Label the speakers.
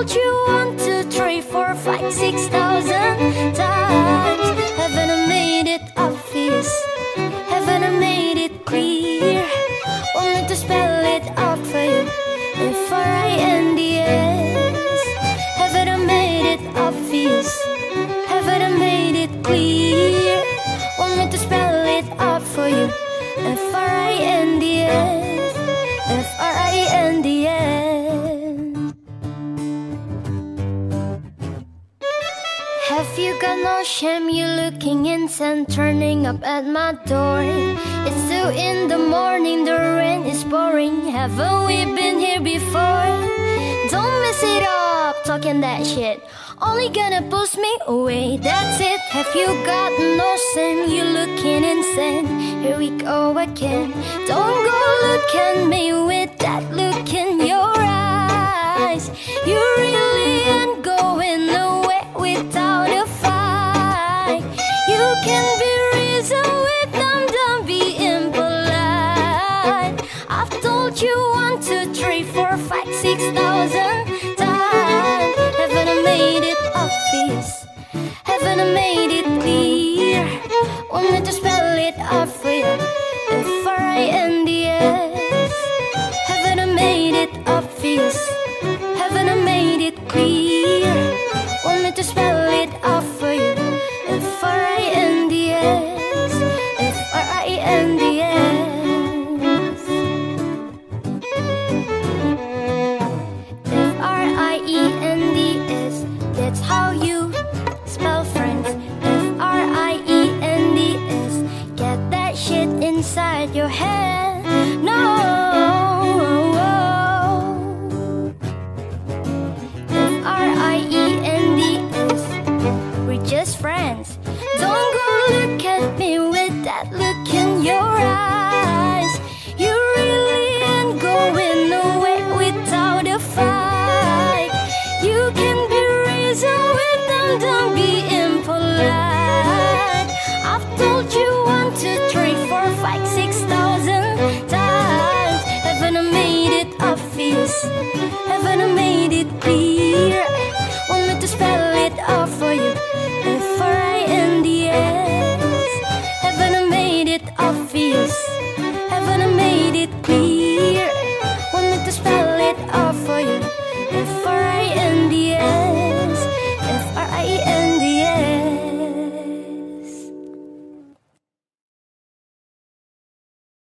Speaker 1: told you one, two, three, four, five, six thousand times. Haven't I made it obvious? Haven't I made it clear? Me to spell it out for you? If I N D S. Haven't I made it obvious? Haven't I made it clear? Me to spell it out for you? F R I N D S. F R I N D shame? You looking insane, turning up at my door. It's two in the morning, the rain is pouring. Haven't we been here before? Don't mess it up, talking that shit. Only gonna push me away, that's it. Have you got no shame? You looking insane. Here we go again. Don't go look at me you one, two, three, four, five, six thousand times. Haven't I made it obvious? Haven't I made it clear? Want me to spell it out for you? F R I N D S. Haven't I made it obvious? Haven't I made it clear? Want me to spell it out for you? If F-R-I-E-N-D-S That's how you spell friends F-R-I-E-N-D-S Get that shit inside your head. Haven't made it clear?